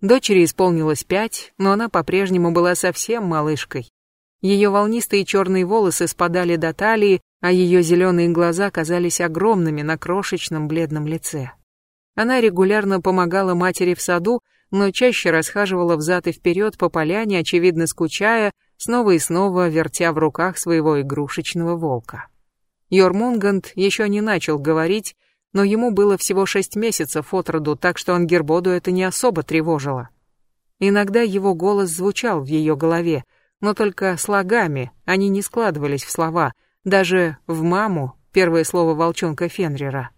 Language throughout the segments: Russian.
Дочери исполнилось пять, но она по-прежнему была совсем малышкой. Ее волнистые черные волосы спадали до талии, а ее зеленые глаза казались огромными на крошечном бледном лице. Она регулярно помогала матери в саду, но чаще расхаживала взад и вперед по поляне, очевидно скучая, снова и снова вертя в руках своего игрушечного волка. Йормунганд еще не начал говорить, но ему было всего шесть месяцев от роду, так что Ангербоду это не особо тревожило. Иногда его голос звучал в ее голове, но только слогами, они не складывались в слова, даже в «маму» первое слово волчонка Фенрира.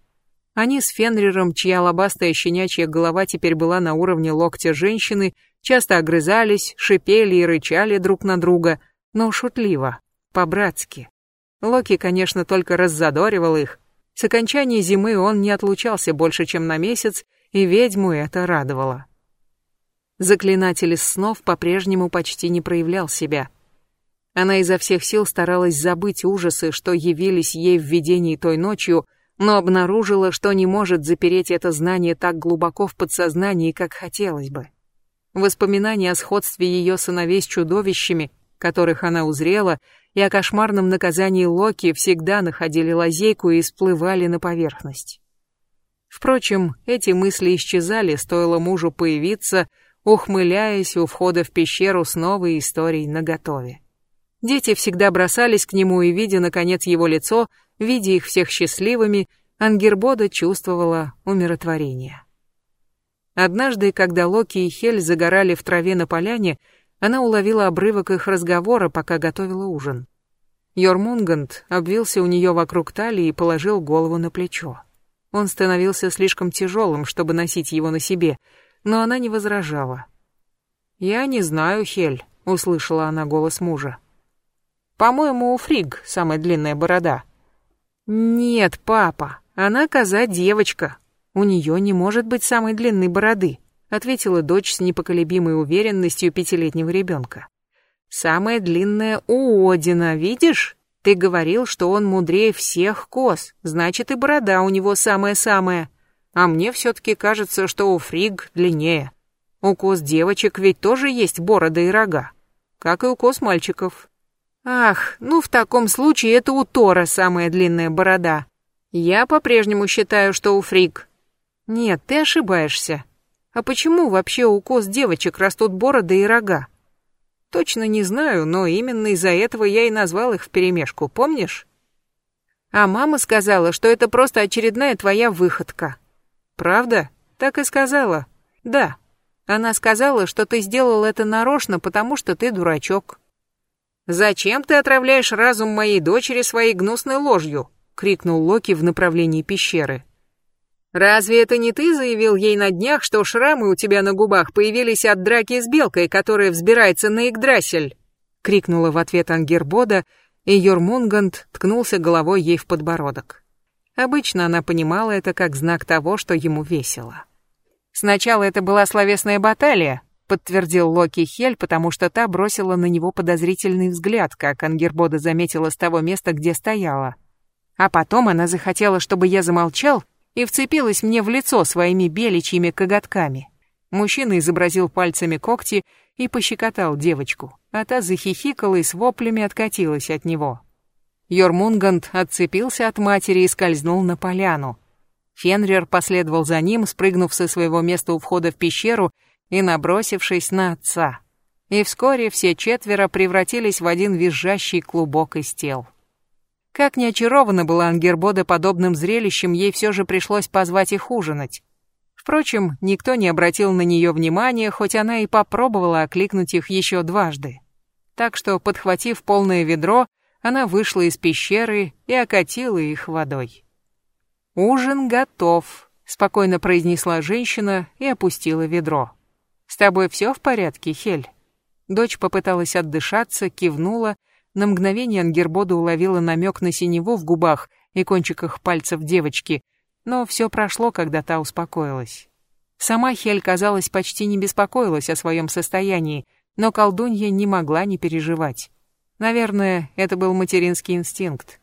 Они с Фенриром, чья лобастая щенячья голова теперь была на уровне локтя женщины, часто огрызались, шипели и рычали друг на друга, но шутливо, по-братски. Локи, конечно, только раззадоривал их. С окончания зимы он не отлучался больше, чем на месяц, и ведьму это радовало. Заклинатель из снов по-прежнему почти не проявлял себя. Она изо всех сил старалась забыть ужасы, что явились ей в видении той ночью, но обнаружила, что не может запереть это знание так глубоко в подсознании, как хотелось бы. Воспоминания о сходстве ее сыновей с чудовищами, которых она узрела, и о кошмарном наказании Локи всегда находили лазейку и всплывали на поверхность. Впрочем, эти мысли исчезали, стоило мужу появиться, ухмыляясь у входа в пещеру с новой историей наготове. Дети всегда бросались к нему, и, видя, наконец, его лицо, Видя их всех счастливыми, Ангербода чувствовала умиротворение. Однажды, когда Локи и Хель загорали в траве на поляне, она уловила обрывок их разговора, пока готовила ужин. Йормунганд обвился у нее вокруг талии и положил голову на плечо. Он становился слишком тяжелым, чтобы носить его на себе, но она не возражала. «Я не знаю, Хель», — услышала она голос мужа. «По-моему, у Фриг самая длинная борода», «Нет, папа, она коза-девочка. У нее не может быть самой длинной бороды», ответила дочь с непоколебимой уверенностью пятилетнего ребенка. «Самая длинная у Одина, видишь? Ты говорил, что он мудрее всех коз, значит и борода у него самая-самая. А мне все-таки кажется, что у Фриг длиннее. У коз девочек ведь тоже есть бороды и рога, как и у коз мальчиков. Ах, ну в таком случае это у Тора самая длинная борода. Я по-прежнему считаю, что у Фрик. Нет, ты ошибаешься. А почему вообще у коз девочек растут бороды и рога? Точно не знаю, но именно из-за этого я и назвал их вперемешку, помнишь? А мама сказала, что это просто очередная твоя выходка. Правда? Так и сказала. Да. Она сказала, что ты сделал это нарочно, потому что ты дурачок. «Зачем ты отравляешь разум моей дочери своей гнусной ложью?» — крикнул Локи в направлении пещеры. «Разве это не ты заявил ей на днях, что шрамы у тебя на губах появились от драки с белкой, которая взбирается на Игдрассель?» — крикнула в ответ Ангербода, и Йормунганд ткнулся головой ей в подбородок. Обычно она понимала это как знак того, что ему весело. Сначала это была словесная баталия, подтвердил Локи Хель, потому что та бросила на него подозрительный взгляд, как Ангербода заметила с того места, где стояла. А потом она захотела, чтобы я замолчал, и вцепилась мне в лицо своими беличьими коготками. Мужчина изобразил пальцами когти и пощекотал девочку, а та захихикала и с воплями откатилась от него. Йормунганд отцепился от матери и скользнул на поляну. Фенрир последовал за ним, спрыгнув со своего места у входа в пещеру и набросившись на отца. И вскоре все четверо превратились в один визжащий клубок из тел. Как не очарована была Ангербода подобным зрелищем, ей все же пришлось позвать их ужинать. Впрочем, никто не обратил на нее внимания, хоть она и попробовала окликнуть их еще дважды. Так что, подхватив полное ведро, она вышла из пещеры и окатила их водой. «Ужин готов», — спокойно произнесла женщина и опустила ведро. «С тобой все в порядке, Хель?» Дочь попыталась отдышаться, кивнула. На мгновение Ангербода уловила намек на синеву в губах и кончиках пальцев девочки, но все прошло, когда та успокоилась. Сама Хель, казалось, почти не беспокоилась о своем состоянии, но колдунья не могла не переживать. Наверное, это был материнский инстинкт.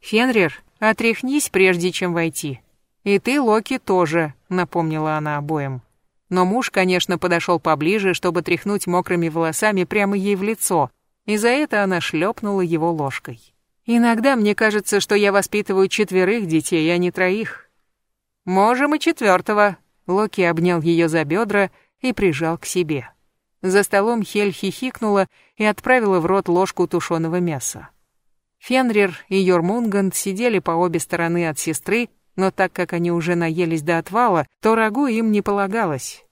«Фенрир, отряхнись, прежде чем войти. И ты, Локи, тоже», — напомнила она обоим. Но муж, конечно, подошел поближе, чтобы тряхнуть мокрыми волосами прямо ей в лицо, и за это она шлепнула его ложкой. «Иногда мне кажется, что я воспитываю четверых детей, а не троих». «Можем и четвертого», — Локи обнял ее за бедра и прижал к себе. За столом Хель хихикнула и отправила в рот ложку тушеного мяса. Фенрир и Йормунганд сидели по обе стороны от сестры, но так как они уже наелись до отвала, то рагу им не полагалось.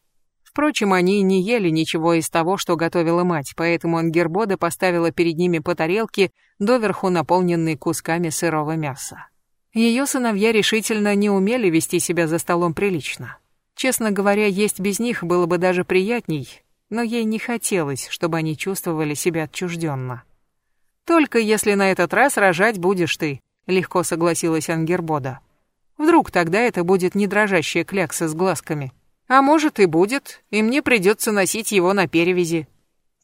Впрочем, они не ели ничего из того, что готовила мать, поэтому Ангербода поставила перед ними по тарелке, доверху наполненной кусками сырого мяса. Ее сыновья решительно не умели вести себя за столом прилично. Честно говоря, есть без них было бы даже приятней, но ей не хотелось, чтобы они чувствовали себя отчужденно. «Только если на этот раз рожать будешь ты», — легко согласилась Ангербода. «Вдруг тогда это будет не дрожащая клякса с глазками. А может и будет, и мне придется носить его на перевязи.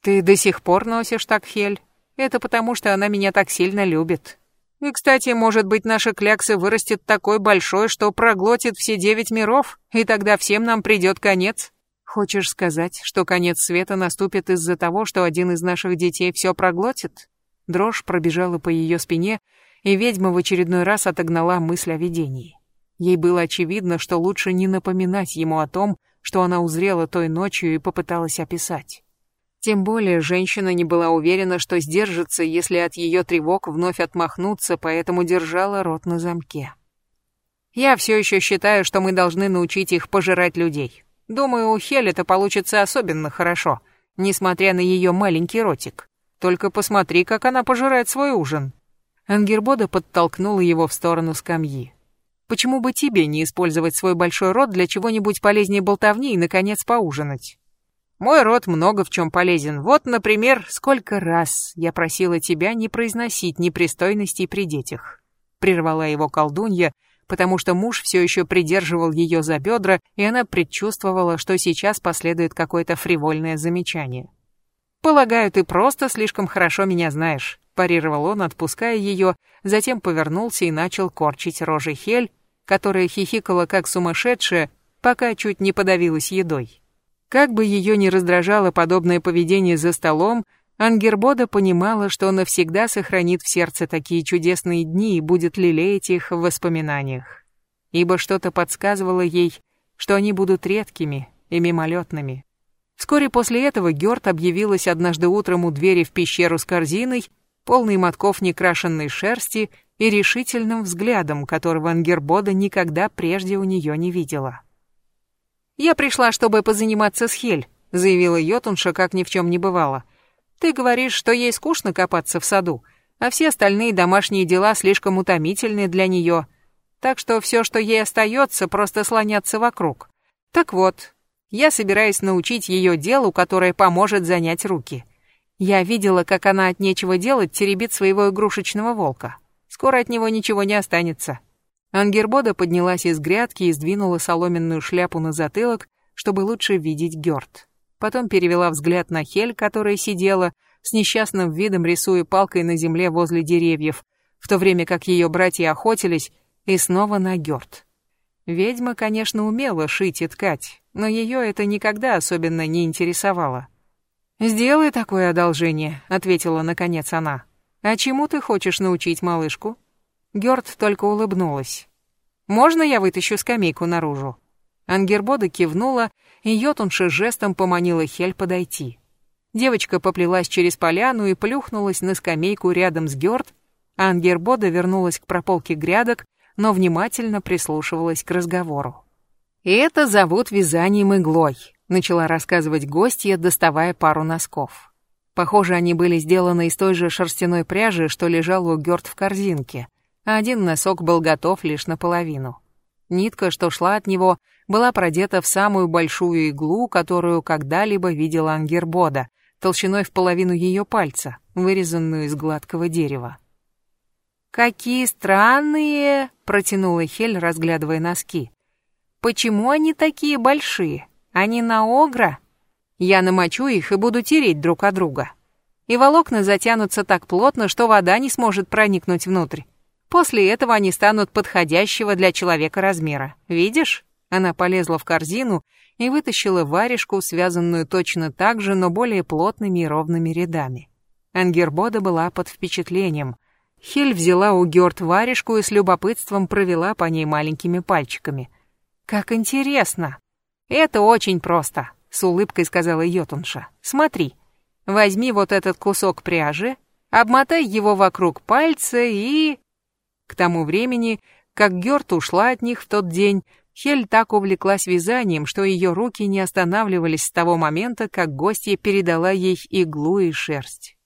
Ты до сих пор носишь так, Хель? Это потому, что она меня так сильно любит. И, кстати, может быть, наша клякса вырастет такой большой, что проглотит все девять миров, и тогда всем нам придет конец. Хочешь сказать, что конец света наступит из-за того, что один из наших детей все проглотит? Дрожь пробежала по ее спине, и ведьма в очередной раз отогнала мысль о видении. Ей было очевидно, что лучше не напоминать ему о том, что она узрела той ночью и попыталась описать. Тем более женщина не была уверена, что сдержится, если от ее тревог вновь отмахнуться, поэтому держала рот на замке. «Я все еще считаю, что мы должны научить их пожирать людей», Думаю, у Хель это получится особенно хорошо, несмотря на ее маленький ротик. Только посмотри, как она пожирает свой ужин. Ангербода подтолкнула его в сторону скамьи. Почему бы тебе не использовать свой большой рот для чего-нибудь полезнее болтовни и, наконец, поужинать? Мой рот много в чем полезен. Вот, например, сколько раз я просила тебя не произносить непристойностей при детях. Прервала его колдунья, потому что муж все еще придерживал ее за бедра, и она предчувствовала, что сейчас последует какое-то фривольное замечание. «Полагаю, ты просто слишком хорошо меня знаешь», — парировал он, отпуская ее, затем повернулся и начал корчить рожей Хель, которая хихикала как сумасшедшая, пока чуть не подавилась едой. Как бы ее ни раздражало подобное поведение за столом, Ангербода понимала, что навсегда сохранит в сердце такие чудесные дни и будет лелеять их в воспоминаниях. Ибо что-то подсказывало ей, что они будут редкими и мимолетными. Вскоре после этого Гёрд объявилась однажды утром у двери в пещеру с корзиной, полной мотков некрашенной шерсти и решительным взглядом, которого Ангербода никогда прежде у нее не видела. «Я пришла, чтобы позаниматься с Хель», — заявила Йотунша, как ни в чем не бывало — ты говоришь, что ей скучно копаться в саду, а все остальные домашние дела слишком утомительны для нее. Так что все, что ей остается, просто слоняться вокруг. Так вот, я собираюсь научить ее делу, которое поможет занять руки. Я видела, как она от нечего делать теребит своего игрушечного волка. Скоро от него ничего не останется. Ангербода поднялась из грядки и сдвинула соломенную шляпу на затылок, чтобы лучше видеть Гёрд потом перевела взгляд на Хель, которая сидела, с несчастным видом рисуя палкой на земле возле деревьев, в то время как ее братья охотились, и снова на Гёрд. Ведьма, конечно, умела шить и ткать, но ее это никогда особенно не интересовало. «Сделай такое одолжение», — ответила наконец она. «А чему ты хочешь научить малышку?» Гёрд только улыбнулась. «Можно я вытащу скамейку наружу?» Ангербода кивнула, и Йотунша жестом поманила Хель подойти. Девочка поплелась через поляну и плюхнулась на скамейку рядом с Гёрд, а Ангербода вернулась к прополке грядок, но внимательно прислушивалась к разговору. «Это зовут вязанием иглой», — начала рассказывать гостья, доставая пару носков. Похоже, они были сделаны из той же шерстяной пряжи, что лежала у Гёрд в корзинке, а один носок был готов лишь наполовину. Нитка, что шла от него, была продета в самую большую иглу, которую когда-либо видела Ангербода, толщиной в половину ее пальца, вырезанную из гладкого дерева. «Какие странные!» — протянула Хель, разглядывая носки. «Почему они такие большие? Они на огра?» «Я намочу их и буду тереть друг от друга. И волокна затянутся так плотно, что вода не сможет проникнуть внутрь. После этого они станут подходящего для человека размера. Видишь? Она полезла в корзину и вытащила варежку, связанную точно так же, но более плотными и ровными рядами. Ангербода была под впечатлением. Хель взяла у Гёрт варежку и с любопытством провела по ней маленькими пальчиками. «Как интересно!» «Это очень просто», — с улыбкой сказала Йотунша. «Смотри, возьми вот этот кусок пряжи, обмотай его вокруг пальца и...» К тому времени, как Гёрт ушла от них в тот день, Хель так увлеклась вязанием, что ее руки не останавливались с того момента, как гостья передала ей иглу и шерсть.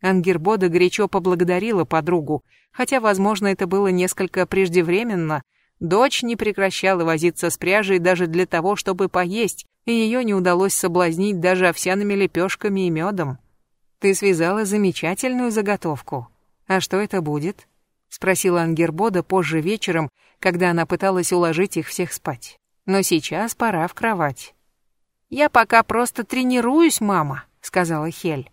Ангербода горячо поблагодарила подругу, хотя, возможно, это было несколько преждевременно. Дочь не прекращала возиться с пряжей даже для того, чтобы поесть, и ее не удалось соблазнить даже овсяными лепешками и медом. «Ты связала замечательную заготовку. А что это будет?» спросила Ангербода позже вечером, когда она пыталась уложить их всех спать. Но сейчас пора в кровать. Я пока просто тренируюсь, мама, сказала Хель.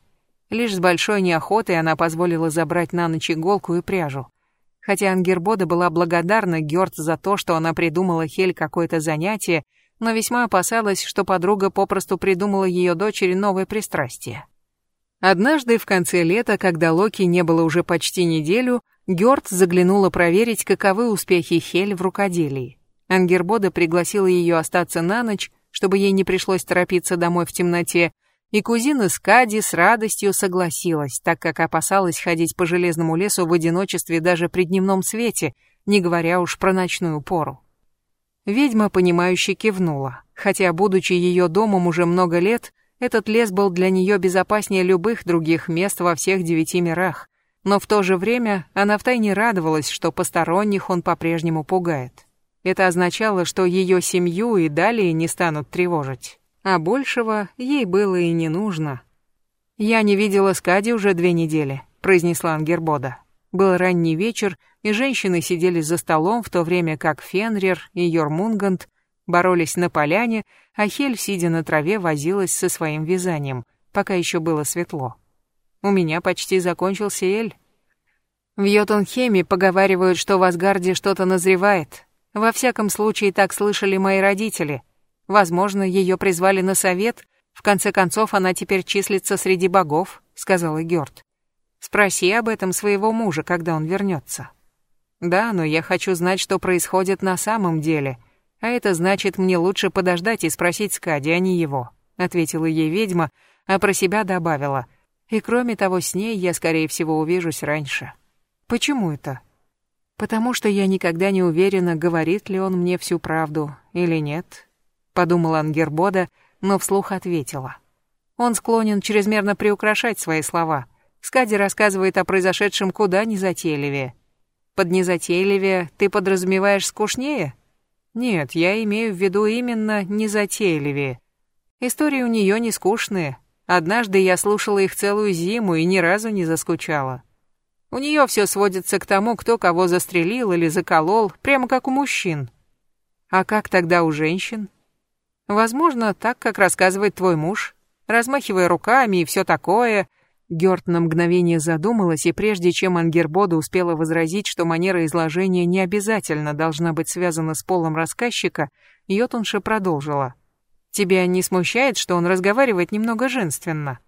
Лишь с большой неохотой она позволила забрать на ночь иголку и пряжу. Хотя Ангербода была благодарна Гёрт за то, что она придумала Хель какое-то занятие, но весьма опасалась, что подруга попросту придумала ее дочери новое пристрастие. Однажды в конце лета, когда Локи не было уже почти неделю, Гёрд заглянула проверить, каковы успехи Хель в рукоделии. Ангербода пригласила ее остаться на ночь, чтобы ей не пришлось торопиться домой в темноте, и кузина Скади с радостью согласилась, так как опасалась ходить по железному лесу в одиночестве даже при дневном свете, не говоря уж про ночную пору. Ведьма, понимающе кивнула, хотя, будучи ее домом уже много лет, этот лес был для нее безопаснее любых других мест во всех девяти мирах, но в то же время она втайне радовалась, что посторонних он по-прежнему пугает. Это означало, что ее семью и далее не станут тревожить, а большего ей было и не нужно. «Я не видела Скади уже две недели», — произнесла Ангербода. Был ранний вечер, и женщины сидели за столом, в то время как Фенрир и Йормунганд боролись на поляне, а Хель, сидя на траве, возилась со своим вязанием, пока еще было светло. У меня почти закончился эль. В Йотунхеме поговаривают, что в Асгарде что-то назревает. Во всяком случае, так слышали мои родители. Возможно, ее призвали на совет. В конце концов, она теперь числится среди богов, сказала Гёрд. Спроси об этом своего мужа, когда он вернется. Да, но я хочу знать, что происходит на самом деле. А это значит, мне лучше подождать и спросить Скади, а не его, ответила ей ведьма, а про себя добавила. И кроме того, с ней я, скорее всего, увижусь раньше. Почему это? Потому что я никогда не уверена, говорит ли он мне всю правду или нет. Подумала Ангербода, но вслух ответила. Он склонен чрезмерно приукрашать свои слова. Скади рассказывает о произошедшем куда незатейливее. Под незатейливее ты подразумеваешь скучнее? Нет, я имею в виду именно незатейливее. Истории у нее не скучные. Однажды я слушала их целую зиму и ни разу не заскучала. У нее все сводится к тому, кто кого застрелил или заколол, прямо как у мужчин. А как тогда у женщин? Возможно, так, как рассказывает твой муж, размахивая руками и все такое. Гёрт на мгновение задумалась, и прежде чем Ангербода успела возразить, что манера изложения не обязательно должна быть связана с полом рассказчика, Йотунша продолжила. Тебя не смущает, что он разговаривает немного женственно?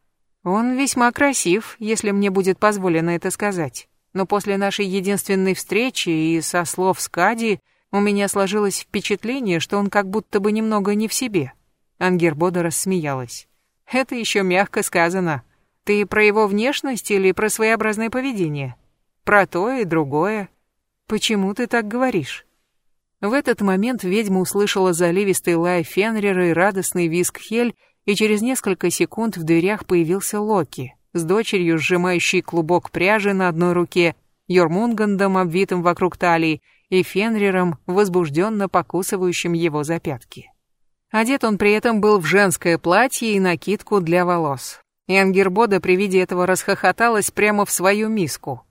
Он весьма красив, если мне будет позволено это сказать. Но после нашей единственной встречи и со слов Скади у меня сложилось впечатление, что он как будто бы немного не в себе. Ангербода рассмеялась. Это еще мягко сказано. Ты про его внешность или про своеобразное поведение? Про то и другое. Почему ты так говоришь? В этот момент ведьма услышала заливистый лай Фенрира и радостный визг Хель, и через несколько секунд в дверях появился Локи, с дочерью, сжимающей клубок пряжи на одной руке, Йормунгандом, обвитым вокруг талии, и Фенриром, возбужденно покусывающим его за пятки. Одет он при этом был в женское платье и накидку для волос. И Ангербода при виде этого расхохоталась прямо в свою миску.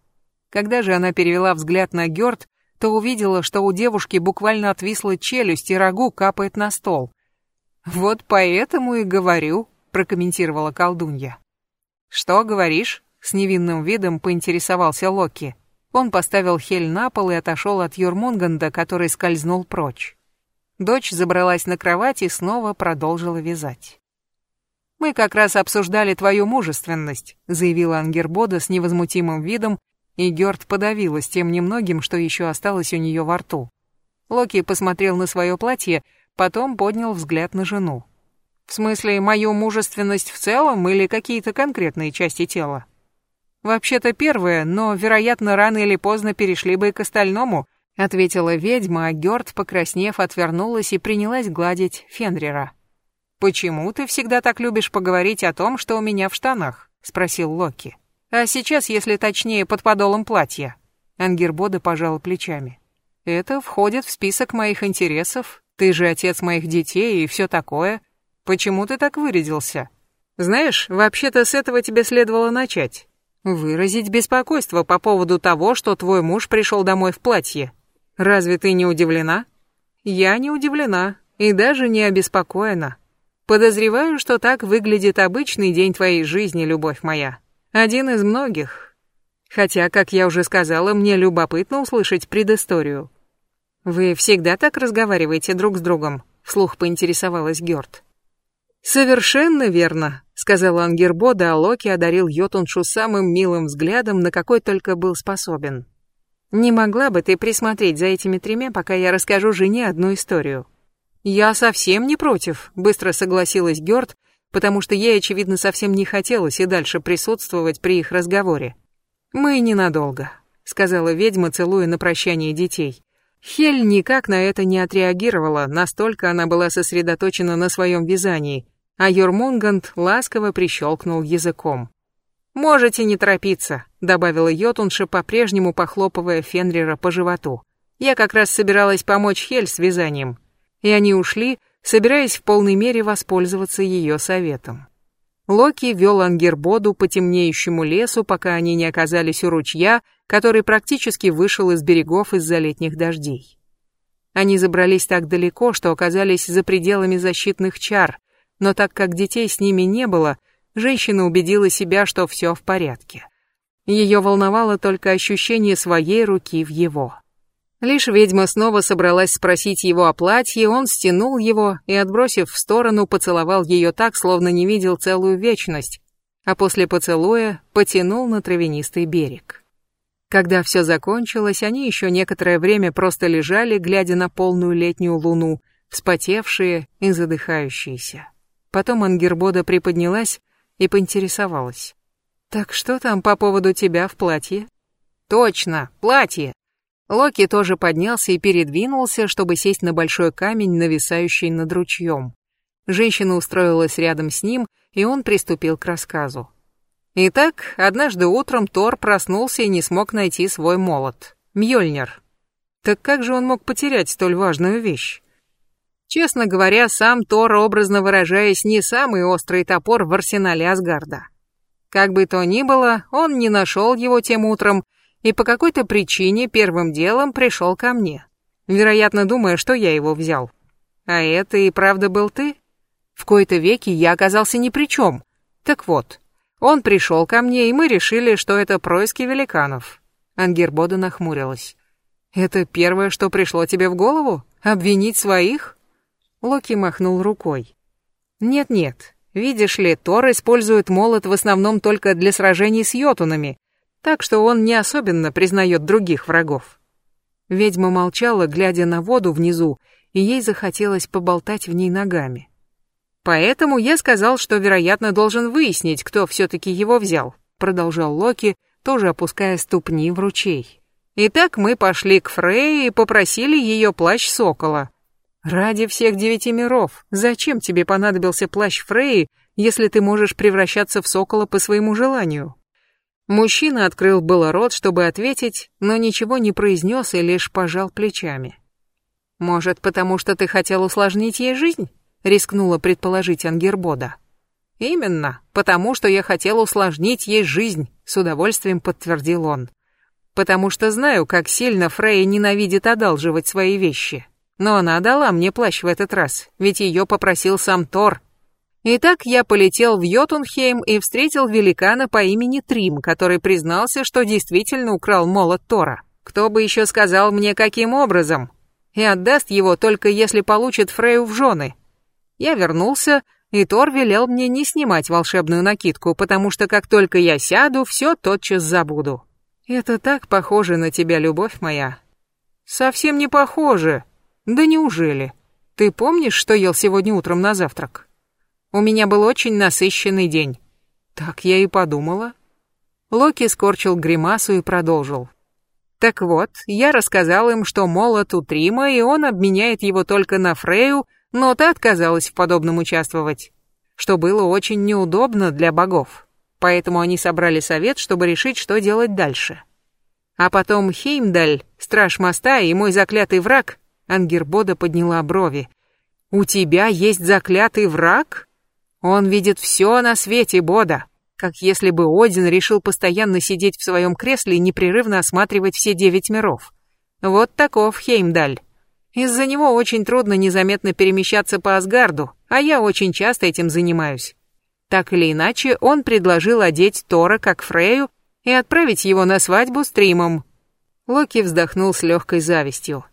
Когда же она перевела взгляд на Гёрд, то увидела, что у девушки буквально отвисла челюсть и рагу капает на стол. «Вот поэтому и говорю», — прокомментировала колдунья. «Что говоришь?» — с невинным видом поинтересовался Локи. Он поставил Хель на пол и отошел от Юрмунганда, который скользнул прочь. Дочь забралась на кровать и снова продолжила вязать. «Мы как раз обсуждали твою мужественность», — заявила Ангербода с невозмутимым видом, и Гёрд подавилась тем немногим, что еще осталось у нее во рту. Локи посмотрел на свое платье, потом поднял взгляд на жену. «В смысле, мою мужественность в целом или какие-то конкретные части тела?» «Вообще-то первое, но, вероятно, рано или поздно перешли бы и к остальному», ответила ведьма, а Гёрд, покраснев, отвернулась и принялась гладить Фенрира. «Почему ты всегда так любишь поговорить о том, что у меня в штанах?» — спросил Локи. «А сейчас, если точнее, под подолом платья». Ангербода пожала плечами. «Это входит в список моих интересов. Ты же отец моих детей и все такое. Почему ты так вырядился? Знаешь, вообще-то с этого тебе следовало начать. Выразить беспокойство по поводу того, что твой муж пришел домой в платье. Разве ты не удивлена? Я не удивлена и даже не обеспокоена. Подозреваю, что так выглядит обычный день твоей жизни, любовь моя. Один из многих. Хотя, как я уже сказала, мне любопытно услышать предысторию. Вы всегда так разговариваете друг с другом? Вслух поинтересовалась Гёрд. Совершенно верно, сказал Ангербода, а Локи одарил Йотуншу самым милым взглядом, на какой только был способен. Не могла бы ты присмотреть за этими тремя, пока я расскажу жене одну историю? «Я совсем не против», — быстро согласилась Гёрд, потому что ей, очевидно, совсем не хотелось и дальше присутствовать при их разговоре. «Мы ненадолго», — сказала ведьма, целуя на прощание детей. Хель никак на это не отреагировала, настолько она была сосредоточена на своем вязании, а Йормунганд ласково прищелкнул языком. «Можете не торопиться», — добавила Йотунша, по-прежнему похлопывая Фенрира по животу. «Я как раз собиралась помочь Хель с вязанием и они ушли, собираясь в полной мере воспользоваться ее советом. Локи вел Ангербоду по темнеющему лесу, пока они не оказались у ручья, который практически вышел из берегов из-за летних дождей. Они забрались так далеко, что оказались за пределами защитных чар, но так как детей с ними не было, женщина убедила себя, что все в порядке. Ее волновало только ощущение своей руки в его. Лишь ведьма снова собралась спросить его о платье, он стянул его и, отбросив в сторону, поцеловал ее так, словно не видел целую вечность, а после поцелуя потянул на травянистый берег. Когда все закончилось, они еще некоторое время просто лежали, глядя на полную летнюю луну, вспотевшие и задыхающиеся. Потом Ангербода приподнялась и поинтересовалась. «Так что там по поводу тебя в платье?» «Точно, платье!» Локи тоже поднялся и передвинулся, чтобы сесть на большой камень, нависающий над ручьем. Женщина устроилась рядом с ним, и он приступил к рассказу. Итак, однажды утром Тор проснулся и не смог найти свой молот. Мьёльнир. Так как же он мог потерять столь важную вещь? Честно говоря, сам Тор, образно выражаясь, не самый острый топор в арсенале Асгарда. Как бы то ни было, он не нашел его тем утром, и по какой-то причине первым делом пришел ко мне, вероятно, думая, что я его взял. А это и правда был ты? В кои-то веки я оказался ни при чем. Так вот, он пришел ко мне, и мы решили, что это происки великанов. Ангербода нахмурилась. Это первое, что пришло тебе в голову? Обвинить своих? Локи махнул рукой. Нет-нет, видишь ли, Тор использует молот в основном только для сражений с йотунами, так что он не особенно признает других врагов. Ведьма молчала, глядя на воду внизу, и ей захотелось поболтать в ней ногами. «Поэтому я сказал, что, вероятно, должен выяснить, кто все-таки его взял», продолжал Локи, тоже опуская ступни в ручей. «Итак, мы пошли к Фрейе и попросили ее плащ сокола. Ради всех девяти миров, зачем тебе понадобился плащ Фреи, если ты можешь превращаться в сокола по своему желанию?» Мужчина открыл было рот, чтобы ответить, но ничего не произнес и лишь пожал плечами. «Может, потому что ты хотел усложнить ей жизнь?» — рискнула предположить Ангербода. «Именно, потому что я хотел усложнить ей жизнь», — с удовольствием подтвердил он. «Потому что знаю, как сильно Фрейя ненавидит одалживать свои вещи. Но она дала мне плащ в этот раз, ведь ее попросил сам Тор, Итак, я полетел в Йотунхейм и встретил великана по имени Трим, который признался, что действительно украл молот Тора. Кто бы еще сказал мне, каким образом? и отдаст его только если получит Фрею в жены. Я вернулся, и Тор велел мне не снимать волшебную накидку, потому что как только я сяду, все тотчас забуду. Это так похоже на тебя, любовь моя. Совсем не похоже. Да неужели? Ты помнишь, что ел сегодня утром на завтрак? У меня был очень насыщенный день. Так я и подумала. Локи скорчил гримасу и продолжил. Так вот, я рассказал им, что молот у Трима, и он обменяет его только на Фрею, но та отказалась в подобном участвовать, что было очень неудобно для богов. Поэтому они собрали совет, чтобы решить, что делать дальше. А потом Хеймдаль, страж моста и мой заклятый враг, Ангербода подняла брови. «У тебя есть заклятый враг? Он видит все на свете, Бода, как если бы Один решил постоянно сидеть в своем кресле и непрерывно осматривать все девять миров. Вот таков Хеймдаль. Из-за него очень трудно незаметно перемещаться по Асгарду, а я очень часто этим занимаюсь. Так или иначе, он предложил одеть Тора как Фрею и отправить его на свадьбу с Тримом. Локи вздохнул с легкой завистью.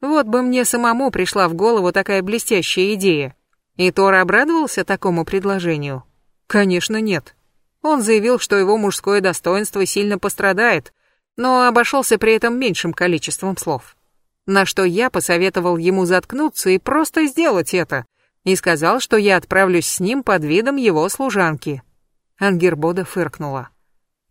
Вот бы мне самому пришла в голову такая блестящая идея. И Тор обрадовался такому предложению? Конечно, нет. Он заявил, что его мужское достоинство сильно пострадает, но обошелся при этом меньшим количеством слов на что я посоветовал ему заткнуться и просто сделать это, и сказал, что я отправлюсь с ним под видом его служанки. Ангербода фыркнула.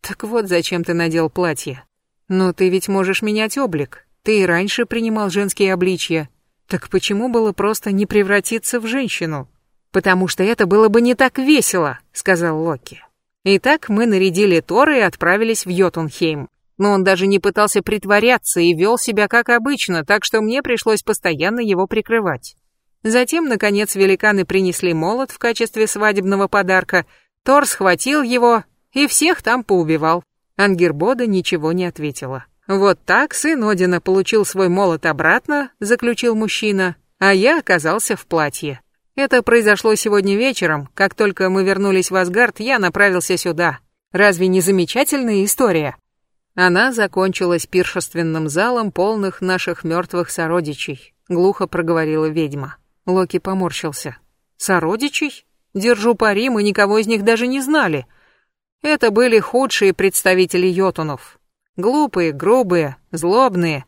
«Так вот зачем ты надел платье. Но ты ведь можешь менять облик. Ты и раньше принимал женские обличья. Так почему было просто не превратиться в женщину?» «Потому что это было бы не так весело», — сказал Локи. Итак, мы нарядили Тора и отправились в Йотунхейм но он даже не пытался притворяться и вел себя как обычно, так что мне пришлось постоянно его прикрывать. Затем, наконец, великаны принесли молот в качестве свадебного подарка, Тор схватил его и всех там поубивал. Ангербода ничего не ответила. «Вот так сын Одина получил свой молот обратно», — заключил мужчина, «а я оказался в платье. Это произошло сегодня вечером, как только мы вернулись в Асгард, я направился сюда. Разве не замечательная история?» Она закончилась пиршественным залом полных наших мертвых сородичей, глухо проговорила ведьма. Локи поморщился. Сородичей? Держу пари, мы никого из них даже не знали. Это были худшие представители йотунов. Глупые, грубые, злобные.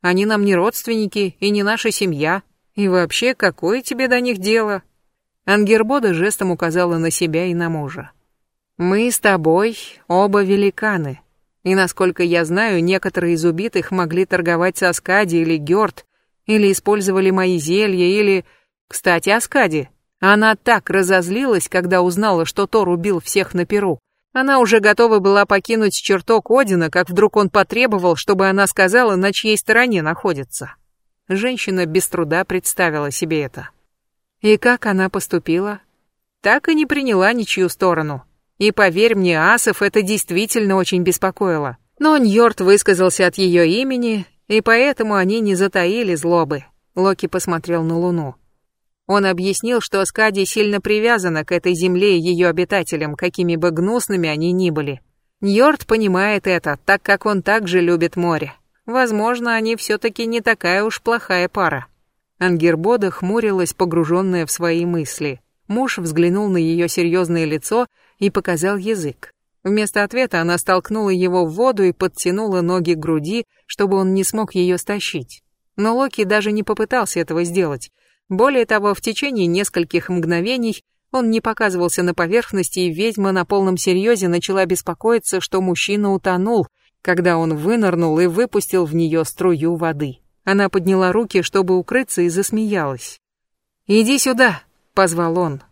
Они нам не родственники и не наша семья. И вообще, какое тебе до них дело? Ангербода жестом указала на себя и на мужа. Мы с тобой оба великаны, и насколько я знаю, некоторые из убитых могли торговать с Аскади или Гёрд, или использовали мои зелья, или... Кстати, Аскади. Она так разозлилась, когда узнала, что Тор убил всех на Перу. Она уже готова была покинуть чертог Одина, как вдруг он потребовал, чтобы она сказала, на чьей стороне находится. Женщина без труда представила себе это. И как она поступила? Так и не приняла ничью сторону. И поверь мне, асов это действительно очень беспокоило. Но Ньорд высказался от ее имени, и поэтому они не затаили злобы. Локи посмотрел на Луну. Он объяснил, что Скади сильно привязана к этой земле и ее обитателям, какими бы гнусными они ни были. Ньорд понимает это, так как он также любит море. Возможно, они все-таки не такая уж плохая пара. Ангербода хмурилась, погруженная в свои мысли. Муж взглянул на ее серьезное лицо и показал язык. Вместо ответа она столкнула его в воду и подтянула ноги к груди, чтобы он не смог ее стащить. Но Локи даже не попытался этого сделать. Более того, в течение нескольких мгновений он не показывался на поверхности, и ведьма на полном серьезе начала беспокоиться, что мужчина утонул, когда он вынырнул и выпустил в нее струю воды. Она подняла руки, чтобы укрыться, и засмеялась. «Иди сюда», — позвал он.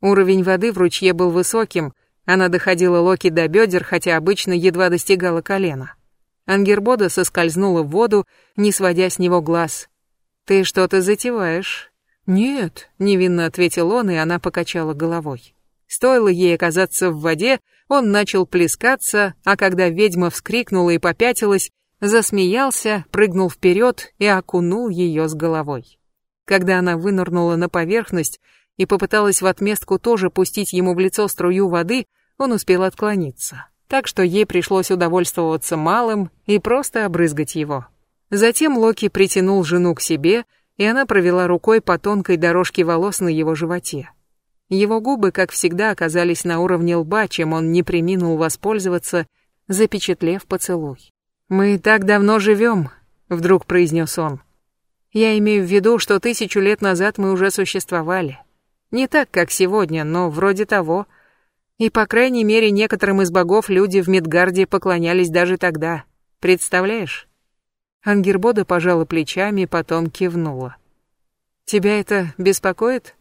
Уровень воды в ручье был высоким, она доходила Локи до бедер, хотя обычно едва достигала колена. Ангербода соскользнула в воду, не сводя с него глаз. «Ты что-то затеваешь?» «Нет», — невинно ответил он, и она покачала головой. Стоило ей оказаться в воде, он начал плескаться, а когда ведьма вскрикнула и попятилась, засмеялся, прыгнул вперед и окунул ее с головой. Когда она вынырнула на поверхность, и попыталась в отместку тоже пустить ему в лицо струю воды, он успел отклониться. Так что ей пришлось удовольствоваться малым и просто обрызгать его. Затем Локи притянул жену к себе, и она провела рукой по тонкой дорожке волос на его животе. Его губы, как всегда, оказались на уровне лба, чем он не приминул воспользоваться, запечатлев поцелуй. «Мы так давно живем», — вдруг произнес он. «Я имею в виду, что тысячу лет назад мы уже существовали. Не так, как сегодня, но вроде того. И, по крайней мере, некоторым из богов люди в Мидгарде поклонялись даже тогда. Представляешь?» Ангербода пожала плечами, потом кивнула. «Тебя это беспокоит?»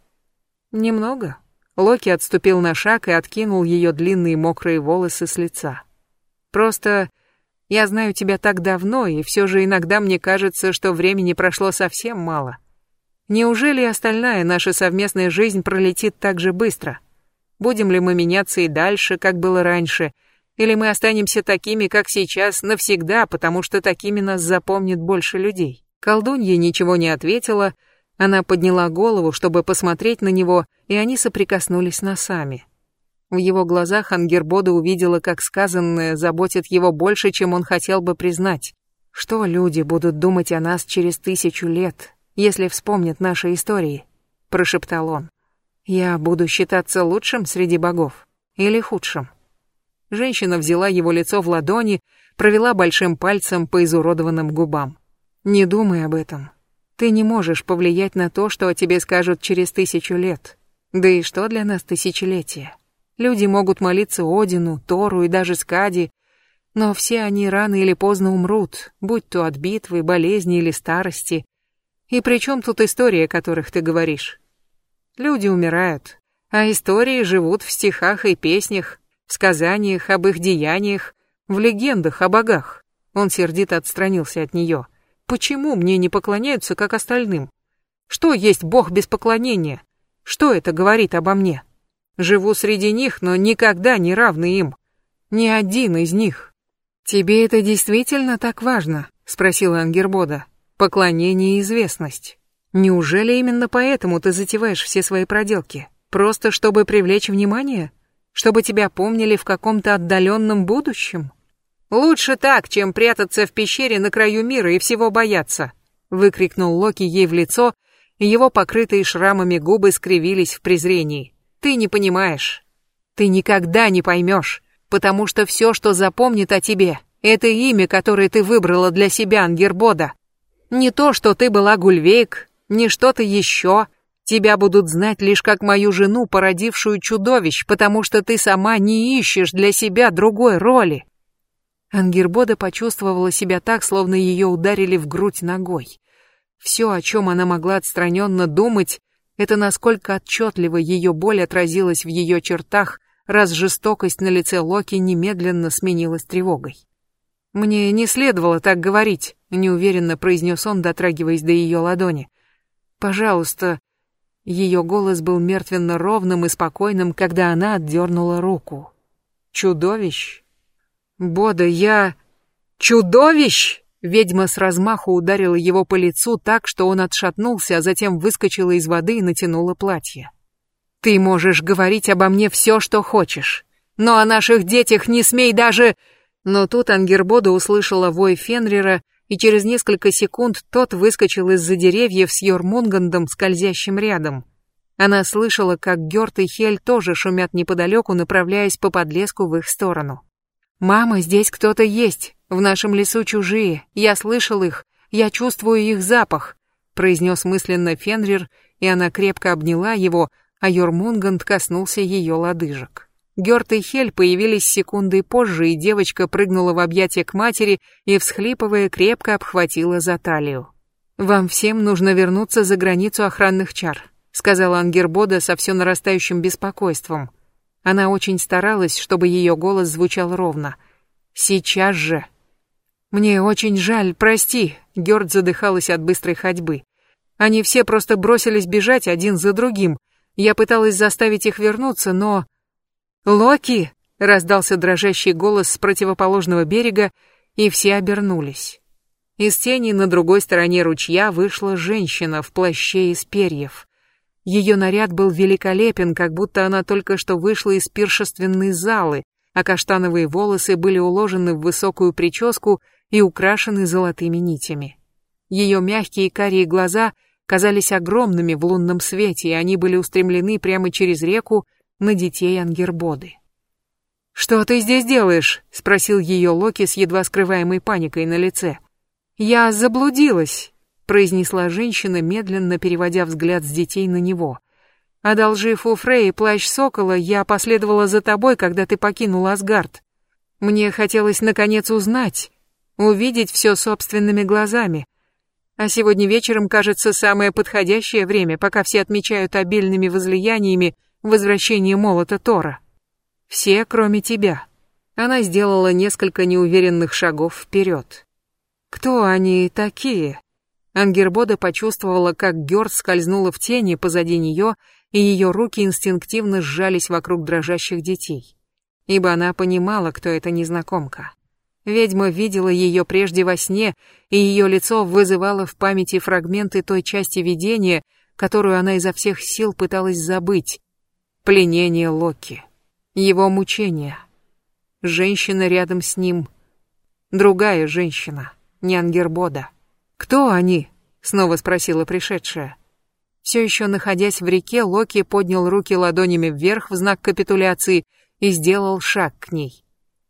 «Немного». Локи отступил на шаг и откинул ее длинные мокрые волосы с лица. «Просто я знаю тебя так давно, и все же иногда мне кажется, что времени прошло совсем мало. Неужели остальная наша совместная жизнь пролетит так же быстро? Будем ли мы меняться и дальше, как было раньше, или мы останемся такими, как сейчас, навсегда, потому что такими нас запомнит больше людей?» Колдунья ничего не ответила, она подняла голову, чтобы посмотреть на него, и они соприкоснулись носами. В его глазах Ангербода увидела, как сказанное заботит его больше, чем он хотел бы признать. Что люди будут думать о нас через тысячу лет, если вспомнят наши истории? Прошептал он. Я буду считаться лучшим среди богов или худшим? Женщина взяла его лицо в ладони, провела большим пальцем по изуродованным губам. Не думай об этом. Ты не можешь повлиять на то, что о тебе скажут через тысячу лет. Да и что для нас тысячелетия? Люди могут молиться Одину, Тору и даже Скади, но все они рано или поздно умрут, будь то от битвы, болезни или старости. И при чем тут истории, о которых ты говоришь? Люди умирают, а истории живут в стихах и песнях, в сказаниях об их деяниях, в легендах о богах. Он сердито отстранился от нее. Почему мне не поклоняются, как остальным? Что есть бог без поклонения? Что это говорит обо мне? Живу среди них, но никогда не равный им. Ни один из них. Тебе это действительно так важно? спросила Ангербода. Поклонение и известность. Неужели именно поэтому ты затеваешь все свои проделки? Просто чтобы привлечь внимание? Чтобы тебя помнили в каком-то отдаленном будущем? Лучше так, чем прятаться в пещере на краю мира и всего бояться, выкрикнул Локи ей в лицо, и его покрытые шрамами губы скривились в презрении. Ты не понимаешь. Ты никогда не поймешь, потому что все, что запомнит о тебе, это имя, которое ты выбрала для себя, Ангербода. Не то, что ты была Гульвейк, не что-то еще. Тебя будут знать лишь как мою жену, породившую чудовищ, потому что ты сама не ищешь для себя другой роли. Ангербода почувствовала себя так, словно ее ударили в грудь ногой. Все, о чем она могла отстраненно думать, это насколько отчетливо ее боль отразилась в ее чертах, раз жестокость на лице Локи немедленно сменилась тревогой. «Мне не следовало так говорить», — неуверенно произнес он, дотрагиваясь до ее ладони. «Пожалуйста». Ее голос был мертвенно ровным и спокойным, когда она отдернула руку. «Чудовищ?» «Бода, я...» «Чудовищ!» Ведьма с размаху ударила его по лицу так, что он отшатнулся, а затем выскочила из воды и натянула платье. «Ты можешь говорить обо мне все, что хочешь, но о наших детях не смей даже...» Но тут Ангербода услышала вой Фенрира, и через несколько секунд тот выскочил из-за деревьев с Йормунгандом, скользящим рядом. Она слышала, как Гёрт и Хель тоже шумят неподалеку, направляясь по подлеску в их сторону. «Мама, здесь кто-то есть. В нашем лесу чужие. Я слышал их. Я чувствую их запах», — произнес мысленно Фенрир, и она крепко обняла его, а Йормунганд коснулся ее лодыжек. Гёрт и Хель появились секундой позже, и девочка прыгнула в объятия к матери и, всхлипывая, крепко обхватила за талию. «Вам всем нужно вернуться за границу охранных чар», — сказала Ангербода со все нарастающим беспокойством. Она очень старалась, чтобы ее голос звучал ровно. «Сейчас же!» «Мне очень жаль, прости», — Гёрд задыхалась от быстрой ходьбы. Они все просто бросились бежать один за другим. Я пыталась заставить их вернуться, но... «Локи!» — раздался дрожащий голос с противоположного берега, и все обернулись. Из тени на другой стороне ручья вышла женщина в плаще из перьев. Ее наряд был великолепен, как будто она только что вышла из пиршественной залы, а каштановые волосы были уложены в высокую прическу и украшены золотыми нитями. Ее мягкие карие глаза казались огромными в лунном свете, и они были устремлены прямо через реку на детей Ангербоды. «Что ты здесь делаешь?» — спросил ее Локи с едва скрываемой паникой на лице. «Я заблудилась», — произнесла женщина, медленно переводя взгляд с детей на него. «Одолжив у Фреи плащ сокола, я последовала за тобой, когда ты покинул Асгард. Мне хотелось наконец узнать, увидеть все собственными глазами. А сегодня вечером, кажется, самое подходящее время, пока все отмечают обильными возлияниями возвращение молота Тора. Все, кроме тебя. Она сделала несколько неуверенных шагов вперед. Кто они такие? Ангербода почувствовала, как Гёрд скользнула в тени позади нее, и ее руки инстинктивно сжались вокруг дрожащих детей. Ибо она понимала, кто эта незнакомка. Ведьма видела ее прежде во сне, и ее лицо вызывало в памяти фрагменты той части видения, которую она изо всех сил пыталась забыть. Пленение Локи. Его мучения. Женщина рядом с ним. Другая женщина, не Ангербода. «Кто они?» — снова спросила пришедшая. Все еще находясь в реке, Локи поднял руки ладонями вверх в знак капитуляции и сделал шаг к ней.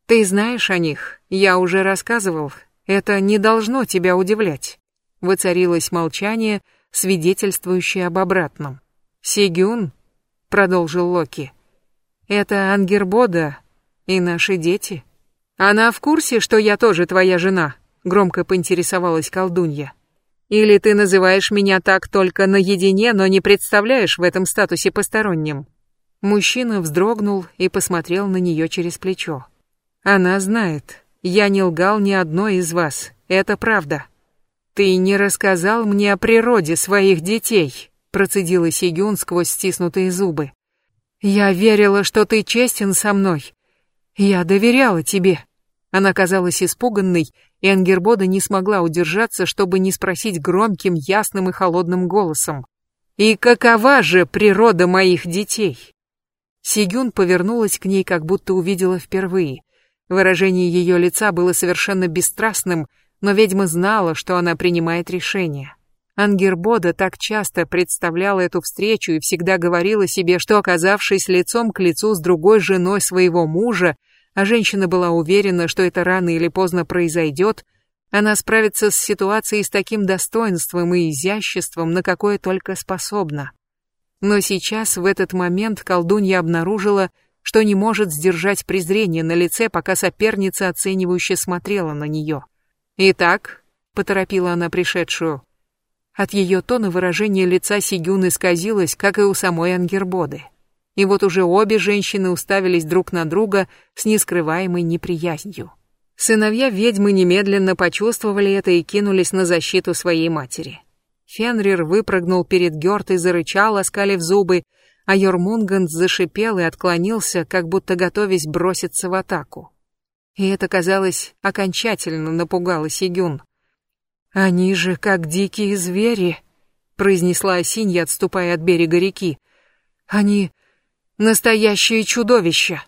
Ты знаешь о них, я уже рассказывал. Это не должно тебя удивлять. Воцарилось молчание, свидетельствующее об обратном. Сигюн, продолжил Локи, это Ангербода и наши дети. Она в курсе, что я тоже твоя жена? Громко поинтересовалась колдунья. Или ты называешь меня так только наедине, но не представляешь в этом статусе посторонним? Мужчина вздрогнул и посмотрел на нее через плечо. Она знает. Я не лгал ни одной из вас. Это правда. Ты не рассказал мне о природе своих детей, процедила Сигюн сквозь стиснутые зубы. Я верила, что ты честен со мной. Я доверяла тебе. Она казалась испуганной, и Ангербода не смогла удержаться, чтобы не спросить громким, ясным и холодным голосом. «И какова же природа моих детей?» Сигюн повернулась к ней, как будто увидела впервые. Выражение ее лица было совершенно бесстрастным, но ведьма знала, что она принимает решение. Ангербода так часто представляла эту встречу и всегда говорила себе, что, оказавшись лицом к лицу с другой женой своего мужа, а женщина была уверена, что это рано или поздно произойдет, она справится с ситуацией с таким достоинством и изяществом, на какое только способна. Но сейчас, в этот момент, колдунья обнаружила, что не может сдержать презрение на лице, пока соперница оценивающе смотрела на нее. «Итак», — поторопила она пришедшую, от ее тона выражение лица Сигюн исказилось, как и у самой Ангербоды. И вот уже обе женщины уставились друг на друга с нескрываемой неприязнью. Сыновья ведьмы немедленно почувствовали это и кинулись на защиту своей матери. Фенрир выпрыгнул перед Гёрт и зарычал, оскалив зубы, а Йормунганд зашипел и отклонился, как будто готовясь броситься в атаку. И это, казалось, окончательно напугало Сигюн. «Они же как дикие звери», — произнесла Осинья, отступая от берега реки. «Они настоящие чудовища».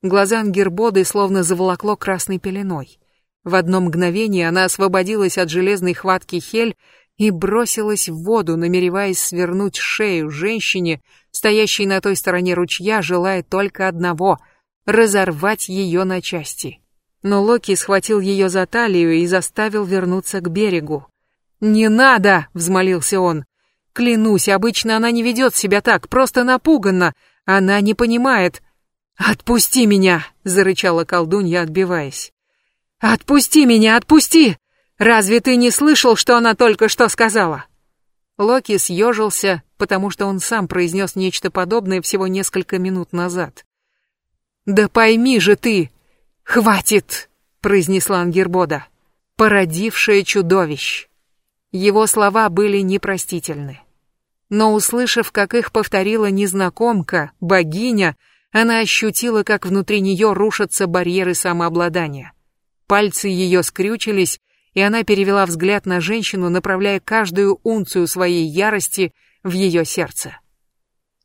Глаза Ангербоды словно заволокло красной пеленой. В одно мгновение она освободилась от железной хватки Хель и бросилась в воду, намереваясь свернуть шею женщине, стоящей на той стороне ручья, желая только одного — разорвать ее на части. Но Локи схватил ее за талию и заставил вернуться к берегу. «Не надо!» — взмолился он. «Клянусь, обычно она не ведет себя так, просто напуганно. Она не понимает». «Отпусти меня!» — зарычала колдунья, отбиваясь. «Отпусти меня, отпусти! Разве ты не слышал, что она только что сказала?» Локи съежился, потому что он сам произнес нечто подобное всего несколько минут назад. «Да пойми же ты! Хватит!» — произнесла Ангербода. «Породившее чудовищ!» Его слова были непростительны. Но услышав, как их повторила незнакомка, богиня, она ощутила, как внутри нее рушатся барьеры самообладания. Пальцы ее скрючились, и она перевела взгляд на женщину, направляя каждую унцию своей ярости в ее сердце.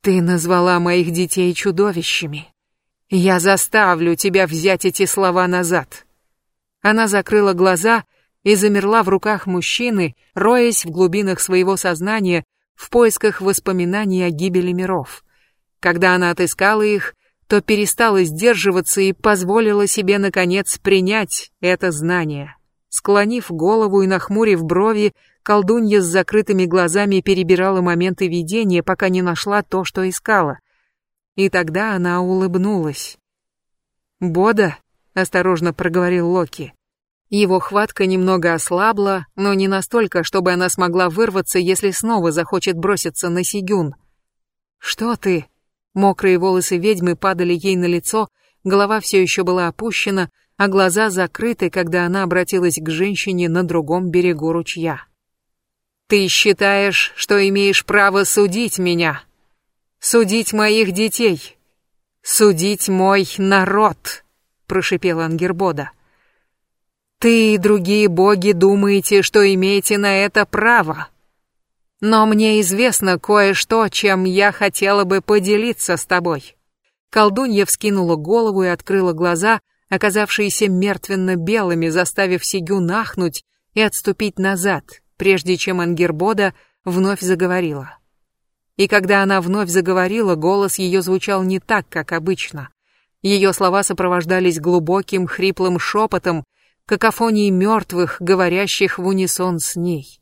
«Ты назвала моих детей чудовищами. Я заставлю тебя взять эти слова назад». Она закрыла глаза и замерла в руках мужчины, роясь в глубинах своего сознания в поисках воспоминаний о гибели миров. Когда она отыскала их, то перестала сдерживаться и позволила себе, наконец, принять это знание. Склонив голову и нахмурив брови, колдунья с закрытыми глазами перебирала моменты видения, пока не нашла то, что искала. И тогда она улыбнулась. «Бода?» — осторожно проговорил Локи. Его хватка немного ослабла, но не настолько, чтобы она смогла вырваться, если снова захочет броситься на Сигюн. «Что ты?» Мокрые волосы ведьмы падали ей на лицо, голова все еще была опущена, а глаза закрыты, когда она обратилась к женщине на другом берегу ручья. «Ты считаешь, что имеешь право судить меня? Судить моих детей? Судить мой народ?» — прошипел Ангербода. Ты и другие боги думаете, что имеете на это право. Но мне известно кое-что, чем я хотела бы поделиться с тобой. Колдунья вскинула голову и открыла глаза, оказавшиеся мертвенно-белыми, заставив Сигю нахнуть и отступить назад, прежде чем Ангербода вновь заговорила. И когда она вновь заговорила, голос ее звучал не так, как обычно. Ее слова сопровождались глубоким хриплым шепотом, какофонии мертвых, говорящих в унисон с ней.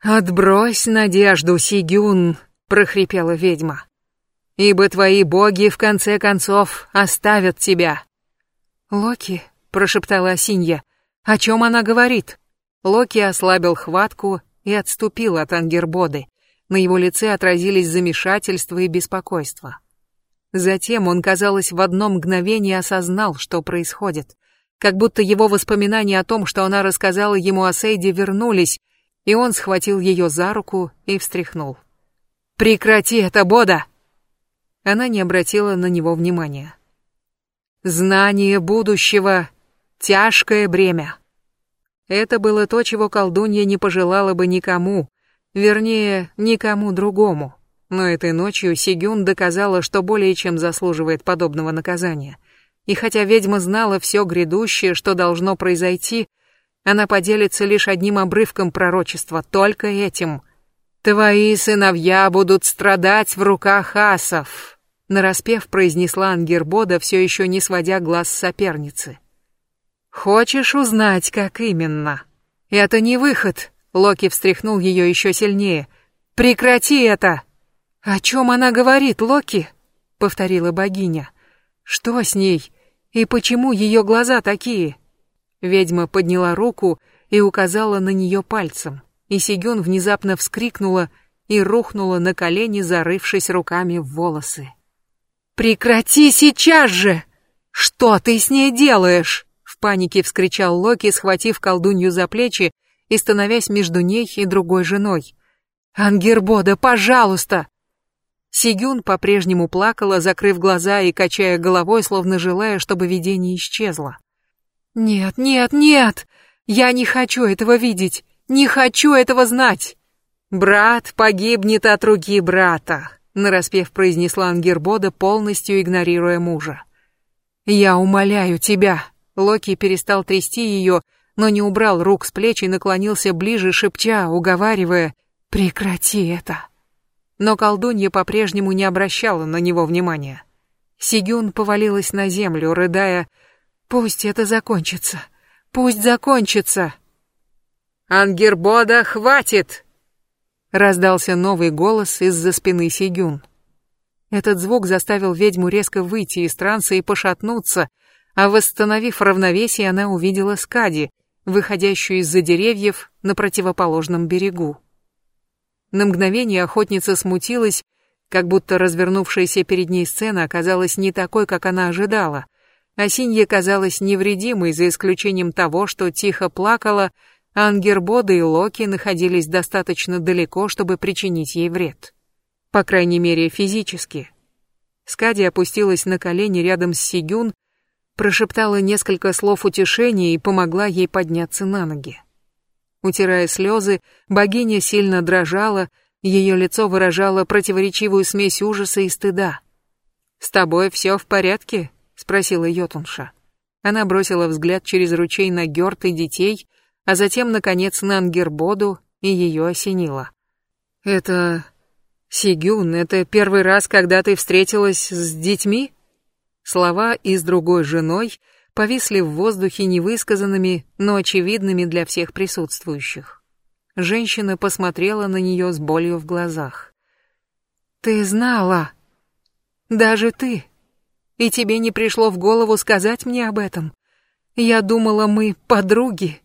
«Отбрось надежду, Сигюн!» — прохрипела ведьма. «Ибо твои боги, в конце концов, оставят тебя». «Локи», — прошептала Осинья, — «о чем она говорит?» Локи ослабил хватку и отступил от Ангербоды. На его лице отразились замешательство и беспокойство. Затем он, казалось, в одно мгновение осознал, что происходит как будто его воспоминания о том, что она рассказала ему о Сейде, вернулись, и он схватил ее за руку и встряхнул. «Прекрати это, Бода!» Она не обратила на него внимания. «Знание будущего — тяжкое бремя». Это было то, чего колдунья не пожелала бы никому, вернее, никому другому. Но этой ночью Сигюн доказала, что более чем заслуживает подобного наказания — и хотя ведьма знала все грядущее, что должно произойти, она поделится лишь одним обрывком пророчества, только этим. «Твои сыновья будут страдать в руках асов», нараспев произнесла Ангербода, все еще не сводя глаз с соперницы. «Хочешь узнать, как именно?» «Это не выход», — Локи встряхнул ее еще сильнее. «Прекрати это!» «О чем она говорит, Локи?» — повторила богиня. «Что с ней?» И почему ее глаза такие? Ведьма подняла руку и указала на нее пальцем, и Сигюн внезапно вскрикнула и рухнула на колени, зарывшись руками в волосы. «Прекрати сейчас же! Что ты с ней делаешь?» В панике вскричал Локи, схватив колдунью за плечи и становясь между ней и другой женой. «Ангербода, пожалуйста! Сигюн по-прежнему плакала, закрыв глаза и качая головой, словно желая, чтобы видение исчезло. «Нет, нет, нет! Я не хочу этого видеть! Не хочу этого знать!» «Брат погибнет от руки брата», — нараспев произнесла Ангербода, полностью игнорируя мужа. «Я умоляю тебя!» Локи перестал трясти ее, но не убрал рук с плеч и наклонился ближе, шепча, уговаривая «Прекрати это!» но колдунья по-прежнему не обращала на него внимания. Сигюн повалилась на землю, рыдая «Пусть это закончится! Пусть закончится!» «Ангербода, хватит!» Раздался новый голос из-за спины Сигюн. Этот звук заставил ведьму резко выйти из транса и пошатнуться, а восстановив равновесие, она увидела Скади, выходящую из-за деревьев на противоположном берегу. На мгновение охотница смутилась, как будто развернувшаяся перед ней сцена оказалась не такой, как она ожидала. Осинья казалась невредимой, за исключением того, что тихо плакала, а Ангербода и Локи находились достаточно далеко, чтобы причинить ей вред. По крайней мере, физически. Скади опустилась на колени рядом с Сигюн, прошептала несколько слов утешения и помогла ей подняться на ноги. Утирая слезы, богиня сильно дрожала, ее лицо выражало противоречивую смесь ужаса и стыда. «С тобой все в порядке?» — спросила Йотунша. Она бросила взгляд через ручей на Гёрт и детей, а затем, наконец, на Ангербоду, и ее осенило. «Это... Сигюн, это первый раз, когда ты встретилась с детьми?» Слова «и с другой женой» повисли в воздухе невысказанными, но очевидными для всех присутствующих. Женщина посмотрела на нее с болью в глазах. «Ты знала! Даже ты! И тебе не пришло в голову сказать мне об этом? Я думала, мы подруги!»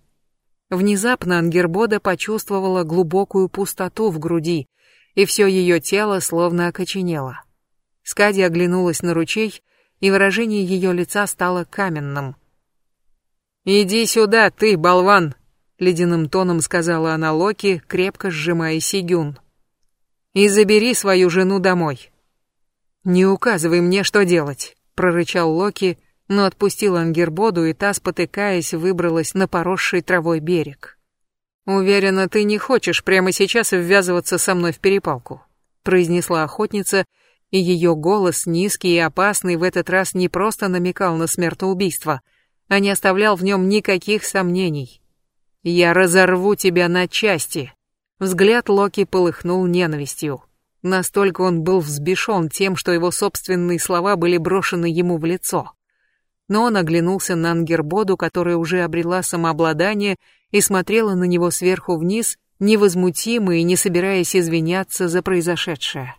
Внезапно Ангербода почувствовала глубокую пустоту в груди, и все ее тело словно окоченело. Скади оглянулась на ручей, и выражение ее лица стало каменным. «Иди сюда, ты, болван!» — ледяным тоном сказала она Локи, крепко сжимая Сигюн. «И забери свою жену домой». «Не указывай мне, что делать», — прорычал Локи, но отпустил Ангербоду, и та, спотыкаясь, выбралась на поросший травой берег. «Уверена, ты не хочешь прямо сейчас ввязываться со мной в перепалку», — произнесла охотница, — и ее голос, низкий и опасный, в этот раз не просто намекал на смертоубийство, а не оставлял в нем никаких сомнений. «Я разорву тебя на части!» Взгляд Локи полыхнул ненавистью. Настолько он был взбешен тем, что его собственные слова были брошены ему в лицо. Но он оглянулся на Ангербоду, которая уже обрела самообладание и смотрела на него сверху вниз, невозмутимо и не собираясь извиняться за произошедшее.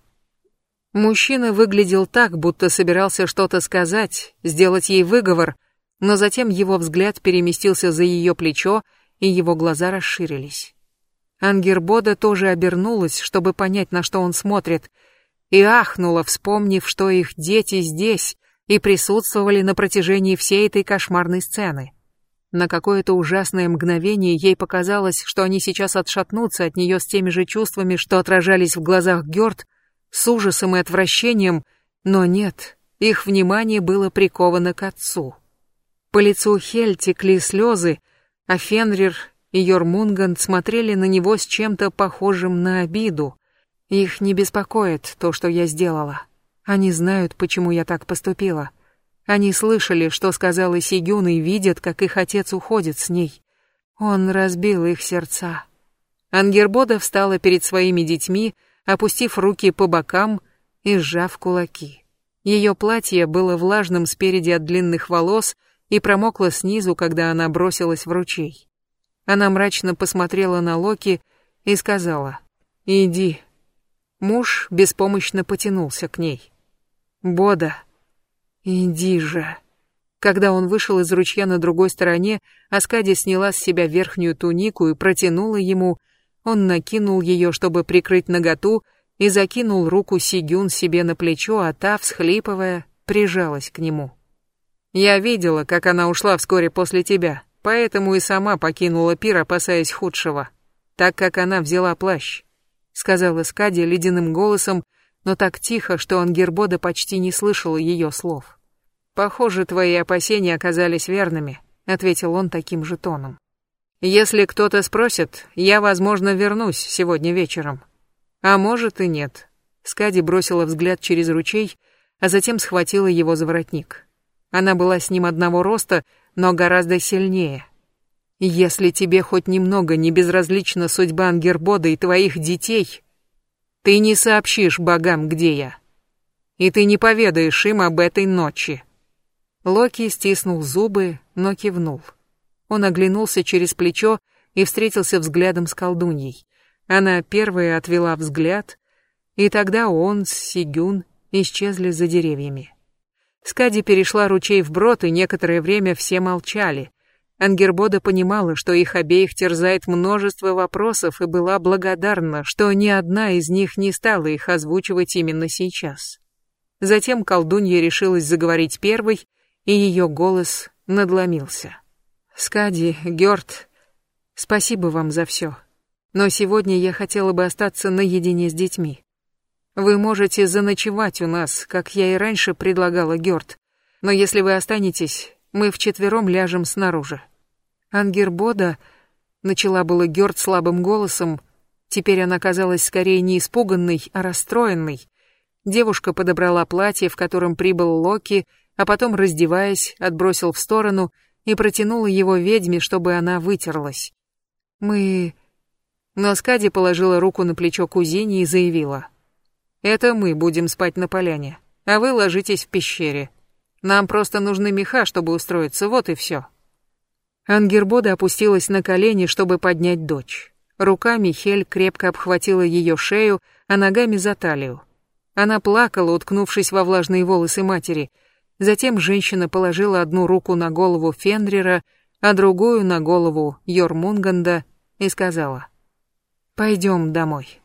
Мужчина выглядел так, будто собирался что-то сказать, сделать ей выговор, но затем его взгляд переместился за ее плечо, и его глаза расширились. Ангербода тоже обернулась, чтобы понять, на что он смотрит, и ахнула, вспомнив, что их дети здесь и присутствовали на протяжении всей этой кошмарной сцены. На какое-то ужасное мгновение ей показалось, что они сейчас отшатнутся от нее с теми же чувствами, что отражались в глазах Гёрд, с ужасом и отвращением, но нет, их внимание было приковано к отцу. По лицу Хель текли слезы, а Фенрир и Йормунганд смотрели на него с чем-то похожим на обиду. Их не беспокоит то, что я сделала. Они знают, почему я так поступила. Они слышали, что сказала Сигюн, и видят, как их отец уходит с ней. Он разбил их сердца. Ангербода встала перед своими детьми, опустив руки по бокам и сжав кулаки. Ее платье было влажным спереди от длинных волос и промокло снизу, когда она бросилась в ручей. Она мрачно посмотрела на Локи и сказала «Иди». Муж беспомощно потянулся к ней. «Бода, иди же». Когда он вышел из ручья на другой стороне, Аскади сняла с себя верхнюю тунику и протянула ему, он накинул ее, чтобы прикрыть наготу, и закинул руку Сигюн себе на плечо, а та, всхлипывая, прижалась к нему. «Я видела, как она ушла вскоре после тебя, поэтому и сама покинула пир, опасаясь худшего, так как она взяла плащ», — сказала Скади ледяным голосом, но так тихо, что Ангербода почти не слышал ее слов. «Похоже, твои опасения оказались верными», — ответил он таким же тоном. Если кто-то спросит, я, возможно, вернусь сегодня вечером. А может и нет. Скади бросила взгляд через ручей, а затем схватила его за воротник. Она была с ним одного роста, но гораздо сильнее. Если тебе хоть немного не безразлична судьба Ангербода и твоих детей, ты не сообщишь богам, где я. И ты не поведаешь им об этой ночи. Локи стиснул зубы, но кивнул. Он оглянулся через плечо и встретился взглядом с колдуньей. Она первая отвела взгляд, и тогда он с Сигюн исчезли за деревьями. Скади перешла ручей вброд, и некоторое время все молчали. Ангербода понимала, что их обеих терзает множество вопросов, и была благодарна, что ни одна из них не стала их озвучивать именно сейчас. Затем колдунья решилась заговорить первой, и ее голос надломился. Скади, Гёрд, спасибо вам за все. Но сегодня я хотела бы остаться наедине с детьми. Вы можете заночевать у нас, как я и раньше предлагала Гёрд, но если вы останетесь, мы вчетвером ляжем снаружи. Ангербода начала было Гёрд слабым голосом, теперь она казалась скорее не испуганной, а расстроенной. Девушка подобрала платье, в котором прибыл Локи, а потом, раздеваясь, отбросил в сторону и протянула его ведьме, чтобы она вытерлась. «Мы...» Но Скади положила руку на плечо кузине и заявила. «Это мы будем спать на поляне, а вы ложитесь в пещере. Нам просто нужны меха, чтобы устроиться, вот и все». Ангербода опустилась на колени, чтобы поднять дочь. Руками Хель крепко обхватила ее шею, а ногами за талию. Она плакала, уткнувшись во влажные волосы матери. Затем женщина положила одну руку на голову Фенрира, а другую на голову Йормунганда и сказала, «Пойдем домой».